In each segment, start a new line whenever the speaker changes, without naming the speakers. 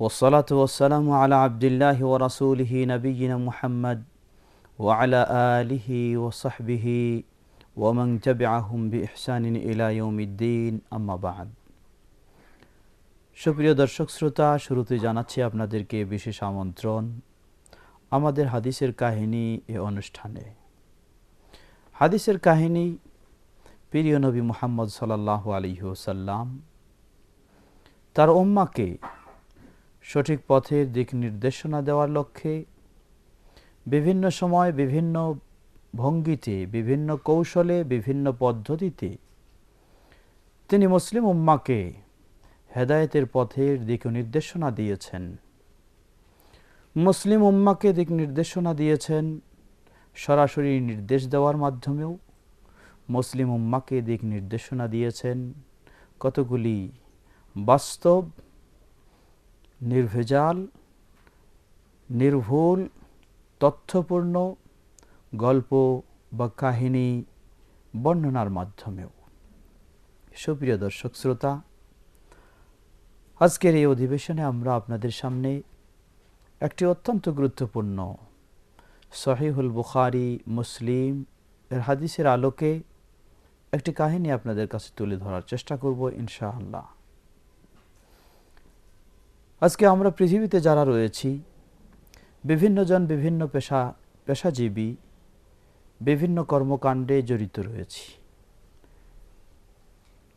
রবিল আলমিন ওসলাত ওসালাম আলা আবদুল্লাহ ও রসুলহি নবীন মুহাম্মদ ওয়ালা আলিহি ওসহবিহি ওমং তবিআহুম বি ইহসানিন ইলায়ুমিদ্দিন আম্মাবাদ সুপ্রিয় দর্শক শ্রোতা, শুরুতে জানাচ্ছি আপনাদেরকে বিশেষ আমন্ত্রণ আমাদের হাদিসের কাহিনী এ অনুষ্ঠানে। হাদিসের কাহিনী, প্রিয় নবী মোহাম্মদ সাল্লাহ আলিহসাল্লাম তার উম্মাকে সঠিক পথের দিক নির্দেশনা দেওয়ার লক্ষ্যে বিভিন্ন সময় বিভিন্ন ভঙ্গিতে, বিভিন্ন কৌশলে, বিভিন্ন পদ্ধতিতে তিনি মুসলিম উম্মাকে হেদায়েতের পথের দিক নির্দেশনা দিয়েছেন। মুসলিম উম্মাকে দিক নির্দেশনা দিয়েছেন সরাসরি নির্দেশ দেওয়ার মাধ্যমেও। মুসলিম উম্মাকে দিক নির্দেশনা দিয়েছেন কতগুলি বাস্তব নির্ভেজাল, নির্ভুল, তথ্যপূর্ণ গল্প বা কাহিনী বর্ণনার মাধ্যমেও। সুপ্রিয় দর্শক শ্রোতা, আজকের এই অধিবেশনে আমরা আপনাদের সামনে একটি অত্যন্ত গুরুত্বপূর্ণ সহিহুল বুখারি, মুসলিম এর হাদিসের আলোকে একটি কাহিনী আপনাদের কাছে তুলে ধরার চেষ্টা করব ইনশাআল্লাহ। আজকে আমরা পৃথিবীতে যারা রয়েছি বিভিন্নজন বিভিন্ন পেশা, পেশাজীবী, বিভিন্ন কর্মকাণ্ডে জড়িত রয়েছি।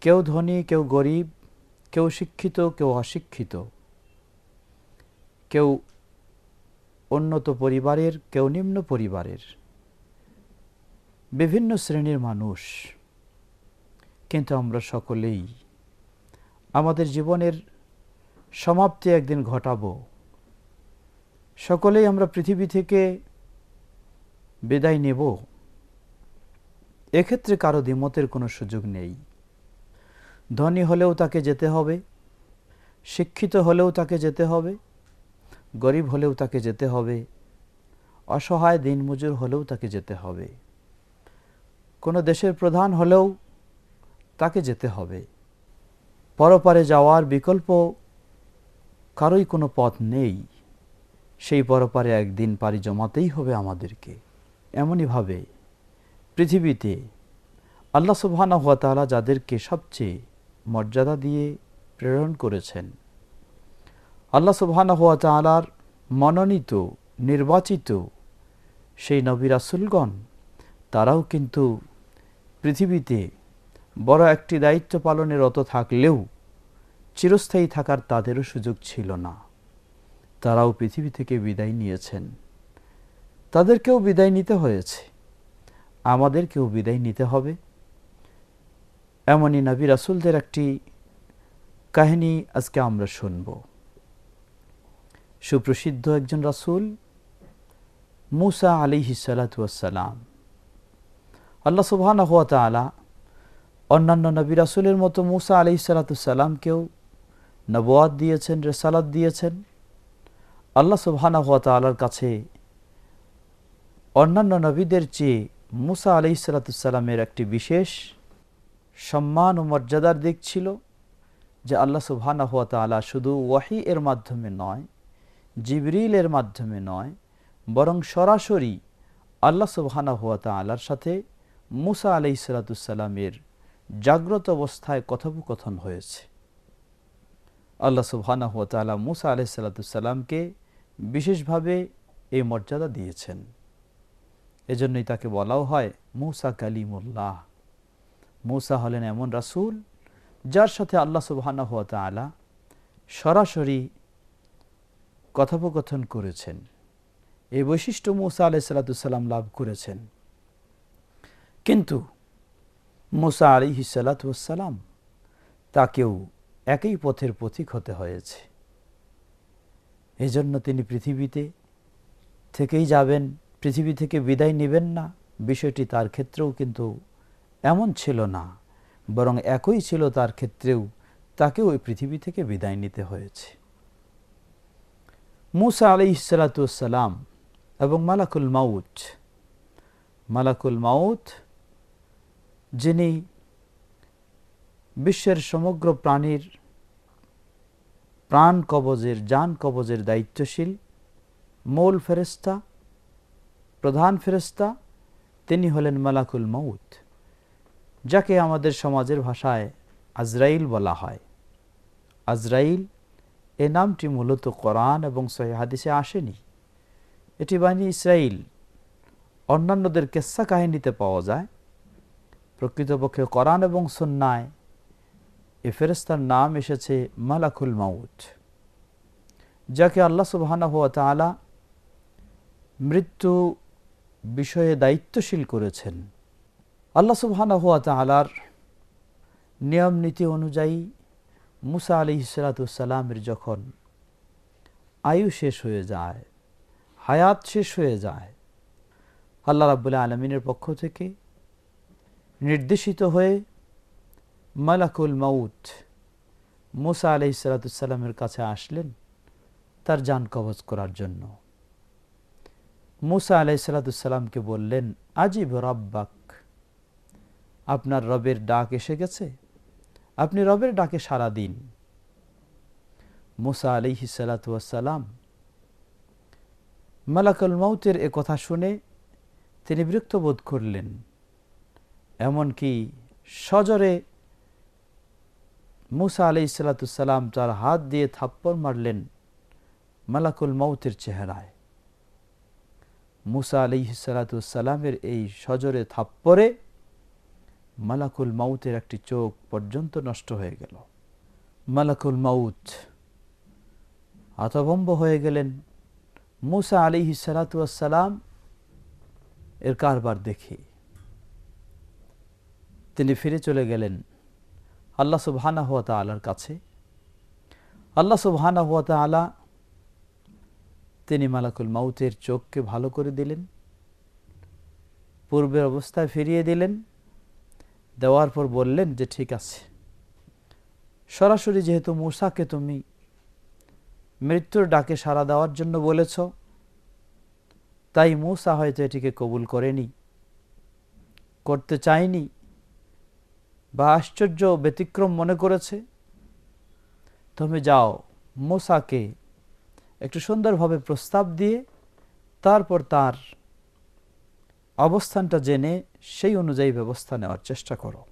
কেউ ধনী, কেউ গরিব, কেউ শিক্ষিত, কেউ অশিক্ষিত, কেউ উন্নত পরিবারের, কেউ নিম্ন পরিবারের, বিভিন্ন শ্রেণির মানুষ। কিন্তু আমরা সকলেই আমাদের জীবনের সমাপ্তি একদিন ঘটাব। সকলেই আমরা পৃথিবী থেকে বিদায় নেব। এক্ষেত্রে কারও দ্বিমতের কোনো সুযোগ নেই। ধনী হলেও তাকে যেতে হবে, শিক্ষিত হলেও তাকে যেতে হবে, গরিব হলেও তাকে যেতে হবে, অসহায় দিনমজুর হলেও তাকে যেতে হবে। কোনো দেশের প্রধান হলেও তাকে যেতে হবে। পরপারে যাওয়ার বিকল্প কারোই কোনো পথ নেই। সেই পরপারে একদিন পাড়ি জমাতেই হবে আমাদেরকে। এমনইভাবে পৃথিবীতে আল্লাহ সুবহানা তালা যাদেরকে সবচেয়ে মর্যাদা দিয়ে প্রেরণ করেছেন, আল্লাহ সুবহানা হুয়া তালার মনোনীত, নির্বাচিত সেই নবী রাসুলগণ, তারাও কিন্তু পৃথিবীতে বড় একটি দায়িত্ব পালনে রত থাকলেও চিরস্থায়ী থাকার তাদেরও সুযোগ ছিল না। তারাও পৃথিবী থেকে বিদায় নিয়েছেন। তাদেরকেও বিদায় নিতে হয়েছে। আমাদেরকেও বিদায় নিতে হবে। এমনই নবী রাসুলদের একটি কাহিনী আজকে আমরা শুনব। সুপ্রসিদ্ধ একজন রাসুল, মুসা আলী হিসালাতাম আল্লাহ তালা অন্যান্য নবী রাসুলের মতো মুসা আলি সালাতামকেও নবাদ দিয়েছেন, রেসালাত দিয়েছেন। আল্লাহ সুবহানা তালার কাছে অন্যান্য নবীদের চেয়ে মুসা আলি সালাতামের একটি বিশেষ সম্মান ও মর্যাদার দিক ছিল যে আল্লাহ সুবহানা হুয়া তালা শুধু ওয়াহি এর মাধ্যমে নয় জিবরিলের মাধ্যমে নয়, বরং সরাসরি আল্লাহ সুবহানা হুয়া তালার সাথে মুসা আলি সালাতামের জাগ্রত অবস্থায় কথোপকথন হয়েছে। আল্লাহ সুবহানা হুয়া তালা মুসা আলি সাল্লাতুসাল্লামকে বিশেষভাবে এই মর্যাদা দিয়েছেন। এজন্যই তাকে বলাও হয়, মুসা কালিমুল্লাহ। মুসা হলেন এমন রাসুল যার সাথে আল্লাহ সুবহানা হুয়া তালা সরাসরি কথোপকথন করেছেন। এই বৈশিষ্ট্য মুসা আলাই সাল্লাতুসাল্লাম লাভ করেছেন। কিন্তু মুসা আলী হিসালাতাম তাকেও একই পথের পথিক হতে হয়েছে। এই জন্য তিনি পৃথিবীতে থেকেই যাবেন, পৃথিবী থেকে বিদায় নেবেন না। বিষয়টি তার ক্ষেত্রেও কিন্তু এমন ছিল না, বরং একই ছিল তার ক্ষেত্রেও তাকে ওই পৃথিবী থেকে বিদায় নিতে হয়েছে। মুসা আলি ইসালাতাম এবং মালাকুল মাউত মালাকুল মাউত যিনি বিশ্বের সমগ্র প্রাণীর প্রাণ কবজের, যান কবজের দায়িত্বশীল, মূল ফেরেস্তা প্রধান ফেরেস্তা তিনি হলেন মালাকুল মৌত যাকে আমাদের সমাজের ভাষায় আজরাইল বলা হয়। আজরাইল এ নামটি মূলত কোরআন এবং সহিহাদিসে আসেনি। এটি বাণী ইসরাইল। অন্যান্যদের কেসা কাহিনীতে পাওয়া যায়। প্রকৃতপক্ষে কোরআন এবং সন্ন্যায় এ ফেরেস্তার নাম এসেছে মালাকুল মাউত, যাকে আল্লাহ সুবাহানা হুয়া মৃত্যু বিষয়ে দায়িত্বশীল করেছেন। আল্লাহ সুবহানা হুয়া তালার নিয়ম নীতি অনুযায়ী মুসা আলি সালাতামের যখন আয়ু শেষ হয়ে যায়, হায়াত শেষ হয়ে যায়, আল্লাহ রাবুল্লাহ আলমিনের পক্ষ থেকে নির্দেশিত হয়ে মালাকুল মাউত। মুসা আলি সালাতামের কাছে আসলেন তার যান কবজ করার জন্য। মুসা আলাই সালাতামকে বললেন, আজিব রব্বাক, আপনার রবের ডাক এসে গেছে। আপনি রবের ডাকে সারা দিন। মুসা আলিহি সালাতাম মালাকুল মাউতের এ কথা শুনে তিনি বিরক্ত বোধ করলেন, এমনকি সজরে মুসা আলি সালাতাম তার হাত দিয়ে থাপ্পড় মারলেন মালাকুল মৌতের চেহারায়। মুসা আলি সালাতামের এই সজরে থাপ্পরে মালাকুল মাউতের একটি চোখ পর্যন্ত নষ্ট হয়ে গেল। মালাকুল মাউত হতভম্ব হয়ে গেলেন। মুসা আলি সালাতাম এর কারবার দেখে তিনি ফিরে চলে গেলেন। আল্লাহ সুবহানা হুয়া তালার কাছে। আল্লাহ সুবহানা হুয়া তালা তিনি মালাকুল মাউতের চোখকে ভালো করে দিলেন, পূর্বের অবস্থায় ফিরিয়ে দিলেন, দেওয়ার পর বললেন যে, ঠিক আছে। সরাসরি যেহেতু মূসাকে তুমি মৃত্যুর ডাকে সাড়া দেওয়ার জন্য বলেছ, তাই মূসা হয়তো এটিকে কবুল করেনি, করতে চায়নি বা আশ্চর্য ব্যতিক্রম মনে করেছে? তুমি যাও, মূসাকে একটু সুন্দরভাবে প্রস্তাব দিয়ে তারপর তার অবস্থানটা জেনে সেই অনুযায়ী ব্যবস্থা নেওয়ার চেষ্টা করো।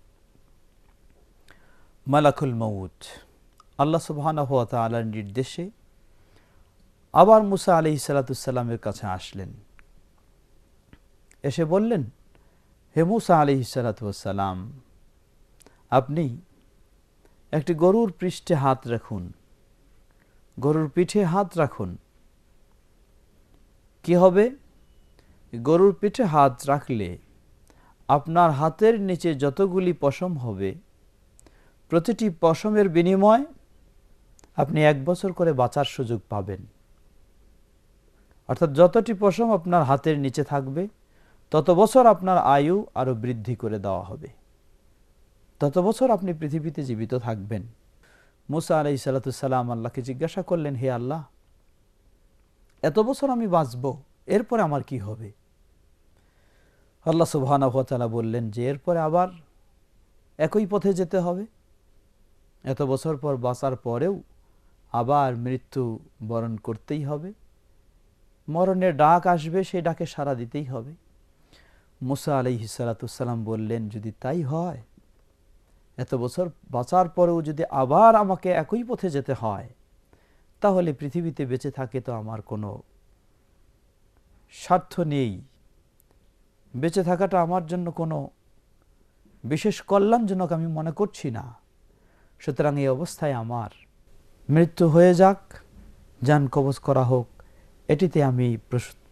মালাকুল মৌত আল্লাহ সুবহানা হুয়া তালার নির্দেশে আবার মুসা আলি সালাতামের কাছে আসলেন। এসে বললেন, হে মুসা আলি সালাতাম আপনি একটি গরুর পৃষ্ঠে হাত রাখুন। গরুর পিঠে হাত রাখুন। কি হবে? গরুর পিঠে হাত রাখলে আপনার হাতের নিচে যতগুলি পশম হবে, প্রতিটি পশমের বিনিময় আপনি এক বছর করে বাঁচার সুযোগ পাবেন। অর্থাৎ যতটি পশম আপনার হাতের নিচে থাকবে, তত বছর আপনার আয়ু আরও বৃদ্ধি করে দেওয়া হবে। তত বছর আপনি পৃথিবীতে জীবিত থাকবেন। মুসা আলাই সালাতাম আল্লাহকে জিজ্ঞাসা করলেন, হে আল্লাহ, এত বছর আমি বাঁচব, এরপরে আমার কি হবে? আল্লাহ সুবাহানা বললেন, যে এরপরে আবার একই পথে যেতে হবে। এত বছর পর বাঁচার পরেও আবার মৃত্যু বরণ করতেই হবে। মরণের ডাক আসবে, সেই ডাকে সাড়া দিতেই হবে। মুসা আলি সালাতাম বললেন, যদি তাই হয় এত বছর বাঁচার পরেও যদি আবার আমাকে একই পথে যেতে হয়, তাহলে পৃথিবীতে বেঁচে থাকে তো আমার কোনো স্বার্থ নেই। বেঁচে থাকাটা আমার জন্য কোনো বিশেষ কল্যাণজনক আমি মনে করছি না। সুতরাং এই অবস্থায় আমার মৃত্যু হয়ে যাক, যান কবচ করা হোক, এটিতে আমি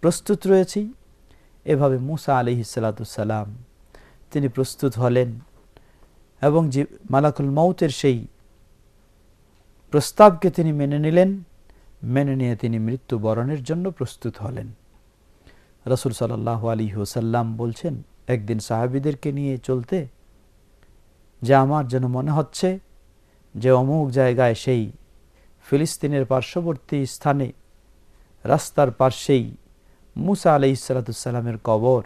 প্রস্তুত রয়েছি। এভাবে মুসা আলি সালাতাম তিনি প্রস্তুত হলেন। এবং মালাকুল মৌতের সেই প্রস্তাবকে তিনি মেনে নিলেন, মেনে নিয়ে তিনি মৃত্যুবরণের জন্য প্রস্তুত হলেন। রসুল সাল্লাহ আলী হুসাল্লাম বলছেন, একদিন সাহাবিদেরকে নিয়ে চলতে যে আমার যেন মনে হচ্ছে যে অমুক জায়গায় সেই ফিলিস্তিনের পার্শ্ববর্তী স্থানে, রাস্তার পার্শ্বেই মুসা আলি ইসালাতুসাল্লামের কবর,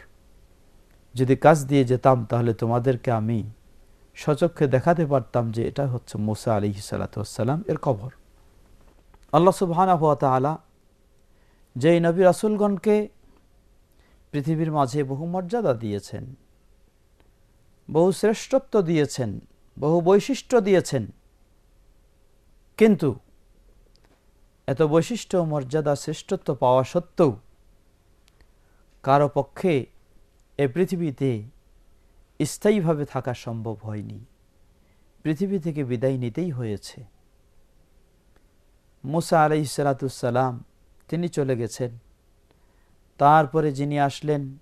যদি কাজ দিয়ে যেতাম তাহলে তোমাদেরকে আমি সচক্ষে দেখাতে পারতাম যে এটা হচ্ছে মুসা আলি সালাতাম এর কবর। আল্লাহ সুবহানা তালা যেই নবী রাসুলগণকে পৃথিবীর মাঝে বহু মর্যাদা দিয়েছেন, বহু শ্রেষ্ঠত্ব দিয়েছেন, বহু বৈশিষ্ট্য দিয়েছেন, কিন্তু এত বৈশিষ্ট্য মর্যাদা শ্রেষ্ঠত্ব পাওয়া সত্ত্বেও কারও পক্ষে এ পৃথিবীতে স্থায়ীভাবে থাকা সম্ভব হয়নি। পৃথিবী থেকে বিদায় নিতেই হয়েছে। মুসা আলাই সালাতুসাল্লাম তিনি চলে গেছেন। তারপরে যিনি আসলেন,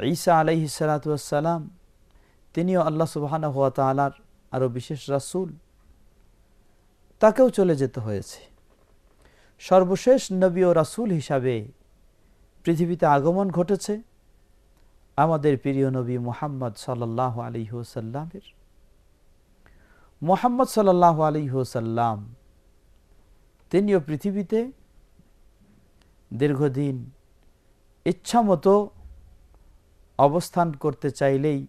ঈসা আলাইহি সালাতাম তিনিও আল্লাহ সুবাহানা হাত তালার আরও বিশেষ রাসুল। তাকেও চলে যেতে হয়েছে। সর্বশেষ নবী ও রাসুল হিসাবে পৃথিবীতে আগমন ঘটেছে। আমাদের প্রিয় নবী মোহাম্মদ সাল্লাহ আলী হুসাল্লামের মোহাম্মদ সাল্লাহ আলী হুসাল্লাম তিনিও পৃথিবীতে দীর্ঘদিন ইচ্ছামতো অবস্থান করতে চাইলেই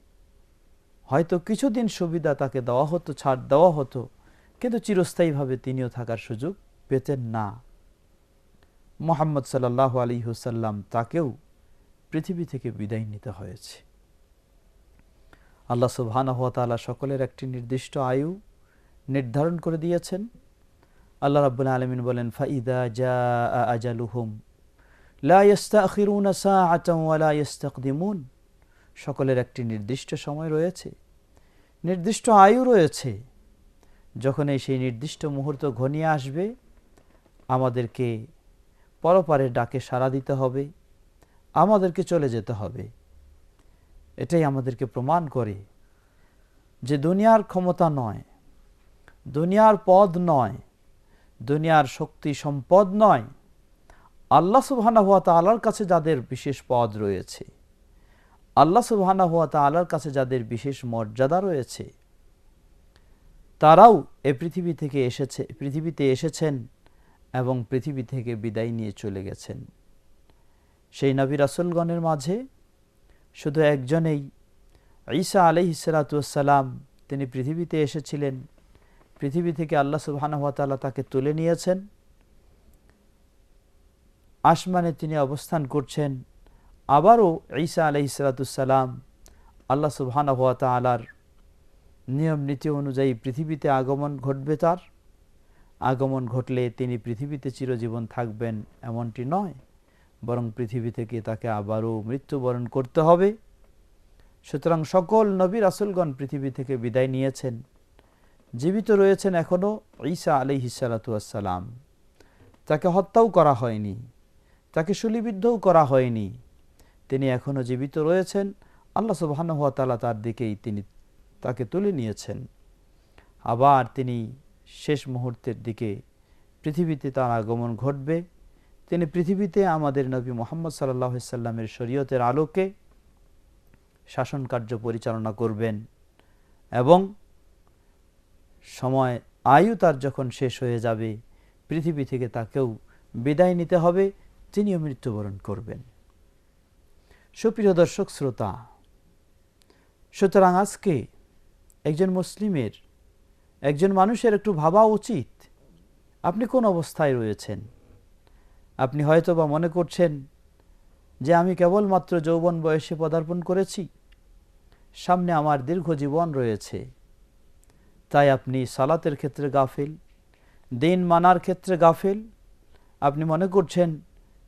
হয়তো কিছুদিন সুবিধা তাকে দেওয়া হতো, ছাড় দেওয়া হতো, কিন্তু চিরস্থায়ীভাবে তিনিও থাকার সুযোগ পেতেন না। মোহাম্মদ সাল্লাহ আলী হুসাল্লাম তাকেও পৃথিবী থেকে বিদায় নিতে হয়েছে। আল্লাহ সুবহান তালা সকলের একটি নির্দিষ্ট আয়ু নির্ধারণ করে দিয়েছেন। আল্লাহ রাবুল আলমিন বলেন, ফাইদা জা আজালুহুম সকলের একটি নির্দিষ্ট সময় রয়েছে, নির্দিষ্ট আয়ু রয়েছে। যখন এই সেই নির্দিষ্ট মুহূর্ত ঘনিয়ে আসবে, আমাদেরকে পরপারের ডাকে সাড়া দিতে হবে। আমাদেরকে চলে যেতে হবে। এটাই আমাদেরকে প্রমাণ করে যে দুনিয়ার ক্ষমতা নয়, দুনিয়ার পদ নয়, দুনিয়ার শক্তি সম্পদ নয়। আল্লাহ সুবহানা হুয়া তালার কাছে যাদের বিশেষ পদ রয়েছে, আল্লাহ সুবহানা হুয়া তালার কাছে যাদের বিশেষ মর্যাদা রয়েছে, তারাও এ পৃথিবী থেকে এসেছে, পৃথিবীতে এসেছেন এবং পৃথিবী থেকে বিদায় নিয়ে চলে গেছেন। সেই নবী রাসুলগণের মাঝে শুধু একজনেই ঈসা আলহ সালাতাম তিনি পৃথিবীতে এসেছিলেন। পৃথিবী থেকে আল্লাহ সুবাহানহাতালা তাকে তুলে নিয়েছেন। আসমানে তিনি অবস্থান করছেন। আবারও ঈসা আলহ সালাতুসাল্লাম আল্লাহ সুবহান হাত আলার নিয়ম নীতি অনুযায়ী পৃথিবীতে আগমন ঘটবে তার। আগমন ঘটলে তিনি পৃথিবীতে চিরজীবন থাকবেন, এমনটি নয়। বরং পৃথিবী থেকে তাকে আবারও মৃত্যুবরণ করতে হবে। সুতরাং সকল নবী রাসুলগণ পৃথিবী থেকে বিদায় নিয়েছেন। জীবিত রয়েছেন এখনও ঈসা আলি হিসালাতাম তাকে হত্যাও করা হয়নি। তাকে শুলিবিদ্ধও করা হয়নি। তিনি এখনও জীবিত রয়েছেন। আল্লাহ সুবাহানুয়াতালা তার দিকেই তিনি তাকে তুলে নিয়েছেন। আবার তিনি শেষ মুহূর্তের দিকে পৃথিবীতে তার আগমন ঘটবে। তিনি পৃথিবীতে আমাদের নবী মোহাম্মদ সাল্লামের শরীয়তের আলোকে শাসন কার্য পরিচালনা করবেন এবং সময়, আয়ু তার যখন শেষ হয়ে যাবে, পৃথিবী থেকে তাকেও বিদায় নিতে হবে, তিনিও মৃত্যুবরণ করবেন। সুপ্রিয় দর্শক, শ্রোতা, সুতরাং আজকে একজন মুসলিমের, একজন মানুষের একটু ভাবা উচিত, আপনি কোন অবস্থায় রয়েছেন? আপনি হয়তো বা মনে করছেন যে আমি কেবলমাত্র যৌবন বয়সে পদার্পণ করেছি। সামনে আমার দীর্ঘ জীবন রয়েছে। তাই আপনি সালাতের ক্ষেত্রে গাফিল, দিন মানার ক্ষেত্রে গাফিল। আপনি মনে করছেন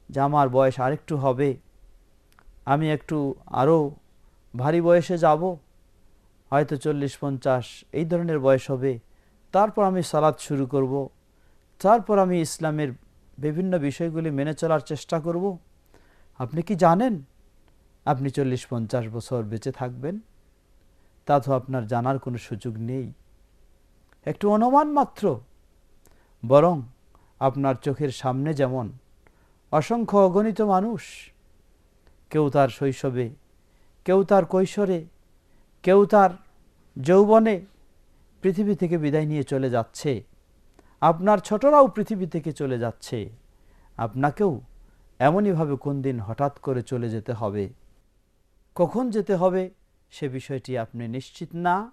যে আমার বয়স আরেকটু হবে। আমি একটু আরও ভারী বয়সে যাব। হয়তো চল্লিশ, পঞ্চাশ এই ধরনের বয়স হবে। তারপর আমি সালাদ শুরু করব। তারপর আমি ইসলামের বিভিন্ন বিষয়গুলি মেনে চলার চেষ্টা করব। আপনি কি জানেন? আপনি চল্লিশ পঞ্চাশ বছর বেঁচে থাকবেন। তা তো আপনার জানার কোনো সুযোগ নেই। একটু অনুমান মাত্র। বরং আপনার চোখের সামনে যেমন অসংখ্য অগণিত মানুষ, কেউ তার শৈশবে, কেউ তার কৈশোরে, কেউ তার যৌবনে পৃথিবী থেকে বিদায় নিয়ে চলে যাচ্ছে। আপনার ছোটরাও পৃথিবী থেকে চলে যাচ্ছে। আপনাকেও এমনইভাবে কোন দিন হঠাৎ করে চলে যেতে হবে। কখন যেতে হবে সে বিষয়টি আপনি নিশ্চিত না,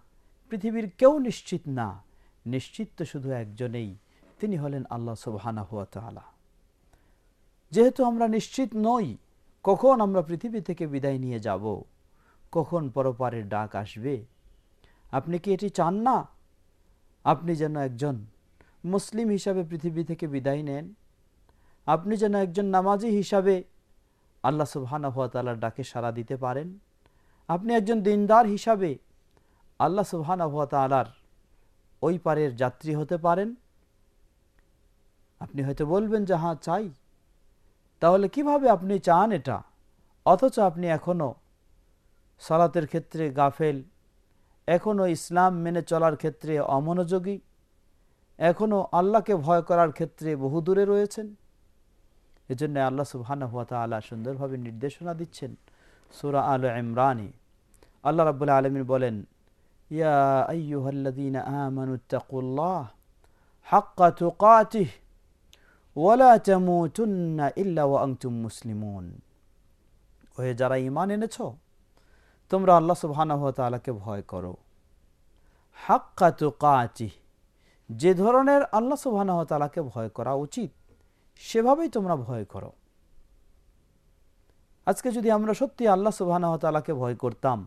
পৃথিবীর কেউ নিশ্চিত না। নিশ্চিত তো শুধু একজনেই, তিনি হলেন আল্লাহ সুবহানা হুয়া তালা যেহেতু আমরা নিশ্চিত নই, কখন আমরা পৃথিবী থেকে বিদায় নিয়ে যাব? কখন পরপারের ডাক আসবে? আপনি কি এটি চান না? আপনি যেন একজন মুসলিম হিসাবে পৃথিবী থেকে বিদায় নেন। আপনি যেন একজন নামাজি হিসাবে আল্লাহ সুবহানা হুয়া তালার ডাকে সাড়া দিতে পারেন। আপনি একজন দিনদার হিসাবে আল্লাহ সুবহানা হুয়া তালার ওই পারের যাত্রী হতে পারেন। আপনি হয়তো বলবেন যে হ্যাঁ চাই। তাহলে কীভাবে আপনি চান এটা? অথচ আপনি এখনও সালাতের ক্ষেত্রে গাফেল এখনও ইসলাম মেনে চলার ক্ষেত্রে অমনোযোগী এখনও আল্লাহকে ভয় করার ক্ষেত্রে বহু দূরে রয়েছেন। এজন্য আল্লাহ সুবহানা হুয়া তালা সুন্দরভাবে নির্দেশনা দিচ্ছেন সুরা আল ইমরানি। আল্লাহ রাবুল্লাহ আলমিন বলেন, ইয়া আইয়ুহাল্লাযীনা আমানু তাকুল্লাহ হাক্কা তুকাতিহ ওয়ালা তামুতুন্না ইল্লা ওয়া আনতুম মুসলিমুন। ওহে যারা ঈমান এনেছ, তোমরা আল্লাহ সুবহানাহু ওয়া তাআলাকে ভয় করো। হাক্কা তুকাতিহ যে ধরনের আল্লাহ সুবহানাহু তালাকে ভয় করা উচিত, সেভাবেই তোমরা ভয় করো। আজকে যদি আমরা সত্যি আল্লাহ সুবহানাহু ওয়া তাআলাকে ভয় করতাম,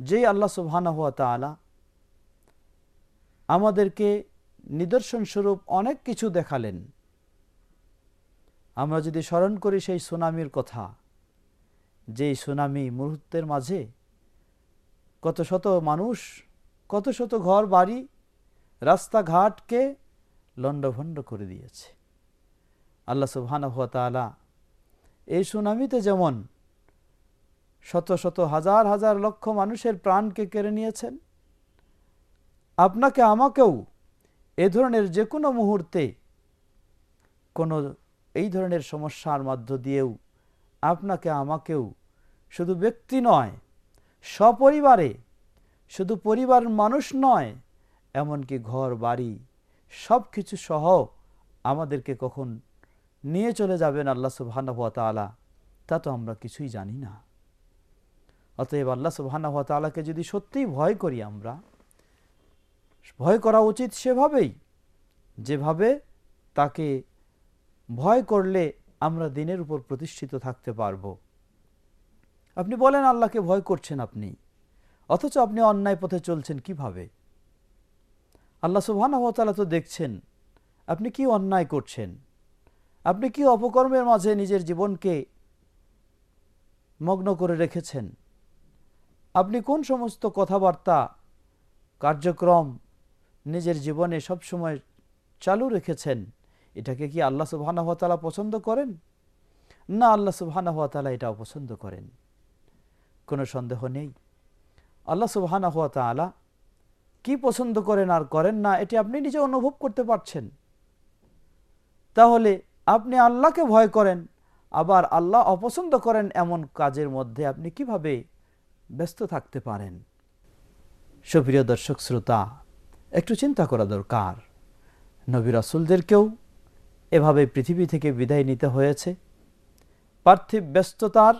যেই আল্লাহ সুবহানাহু ওয়া তাআলা আমাদেরকে নিদর্শন স্বরূপ অনেক কিছু দেখালেন। আমরা যদি স্মরণ করি সেই সুনামির কথা, যেই সুনামি মুহূর্তের মাঝে কত শত মানুষ, কত শত ঘর বাড়ি রাস্তাঘাটকে লণ্ডভণ্ড করে দিয়েছে। আল্লাহ সুবহানাহু ওয়া তাআলা এই সুনামিতে যেমন শত শত হাজার হাজার লক্ষ মানুষের প্রাণকে কেড়ে নিয়েছেন, আপনাকে আমাকেও এ ধরনের যে কোনো মুহূর্তে কোনো এই ধরনের সমস্যার মধ্য দিয়েও আপনাকে আমাকেও শুধু ব্যক্তি নয়, সপরিবারে, শুধু পরিবার মানুষ নয় এমনকি ঘর, বাড়ি সব কিছু সহ আমাদেরকে কখন নিয়ে চলে যাবেন আল্লাহ সুবহানাহু ওয়া তাআলা, তা তো আমরা কিছুই জানি না। অতএব আল্লাহ সুবহানাহু ওয়া তাআলাকে যদি সত্যিই ভয় করি আমরা, ভয় করা উচিত সেভাবেই, যেভাবে তাকে ভয় করলে আমরা দিনের উপর প্রতিষ্ঠিত থাকতে পারব। আপনি বলেন আল্লাহকে ভয় করছেন আপনি, অথচ আপনি অন্যায় পথে চলছেন কীভাবে? আল্লাহ সুবাহানহতালা তো দেখছেন। আপনি কি অন্যায় করছেন? আপনি কি অপকর্মের মাঝে নিজের জীবনকে মগ্ন করে রেখেছেন? আপনি কোন সমস্ত কথাবার্তা, কার্যক্রম নিজের জীবনে সবসময় চালু রেখেছেন? এটাকে কি আল্লাহ সুবহানা হাতালা পছন্দ করেন? না, আল্লাহ সুবহানা হাতালা এটা অপছন্দ করেন। কোনো সন্দেহ নেই। আল্লাহ সুবহানা হাত তালা কি পছন্দ করেন আর করেন না, এটি আপনি নিজে অনুভব করতে পারছেন। তাহলে আপনি আল্লাহকে ভয় করেন, আবার আল্লাহ অপছন্দ করেন এমন কাজের মধ্যে আপনি কীভাবে ব্যস্ত থাকতে পারেন? সুপ্রিয় দর্শক, শ্রোতা, একটু চিন্তা করা দরকার। নবী রাসুলদেরকেও এভাবে পৃথিবী থেকে বিদায় নিতে হয়েছে। পার্থিব ব্যস্ততার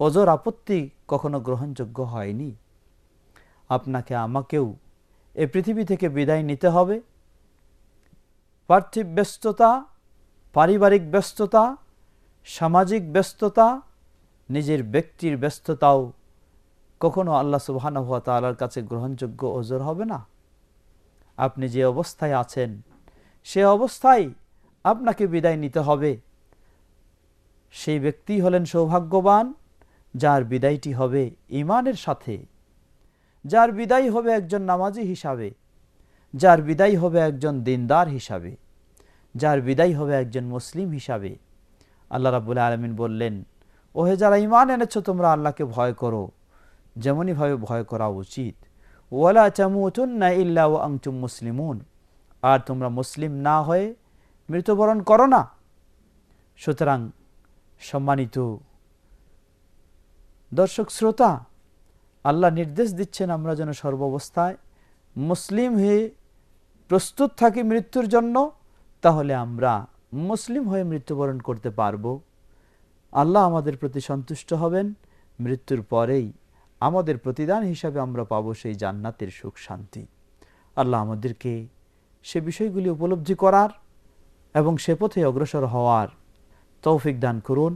অজর আপত্তি কখনো গ্রহণযোগ্য হয়নি। আপনাকে, আমাকেও এ পৃথিবী থেকে বিদায় নিতে হবে। পার্থিব ব্যস্ততা, পারিবারিক ব্যস্ততা, সামাজিক ব্যস্ততা, নিজের ব্যক্তির ব্যস্ততাও কখনো আল্লাহ সুবাহানা হুয়া তালার কাছে গ্রহণযোগ্য ওজোর হবে না। আপনি যে অবস্থায় আছেন, সে অবস্থায় আপনাকে বিদায় নিতে হবে। সেই ব্যক্তি হলেন সৌভাগ্যবান, যার বিদায়টি হবে ইমানের সাথে। যার বিদায় হবে একজন নামাজি হিসাবে, যার বিদায় হবে একজন দিনদার হিসাবে, যার বিদায় হবে একজন মুসলিম হিসাবে। আল্লাহ রাবুল আলমিন বললেন, ওহে যারা ইমান এনেছ, তোমরা আল্লাহকে ভয় করো। যেমনইভাবে ভয় করা উচিত। ওয়ালা চামুতুন্না ইল্লা ও আংচুম মুসলিমুন। আর তোমরা মুসলিম না হয়ে মৃত্যুবরণ করো না। সুতরাং সম্মানিত দর্শক, শ্রোতা আল্লাহ নির্দেশ দিচ্ছেন আমরা যেন সর্বাবস্থায় মুসলিম হয়ে প্রস্তুত থাকি মৃত্যুর জন্য, তাহলে আমরা মুসলিম হয়ে মৃত্যুবরণ করতে পারব। আল্লাহ আমাদের প্রতি সন্তুষ্ট হবেন, মৃত্যুর পরেই আমাদের প্রতিদান হিসাবে আমরা পাবো সেই জান্নাতের সুখ, শান্তি। আল্লাহ আমাদেরকে সে বিষয়গুলি উপলব্ধি করার এবং সে পথে অগ্রসর হওয়ার তৌফিক দান করুন।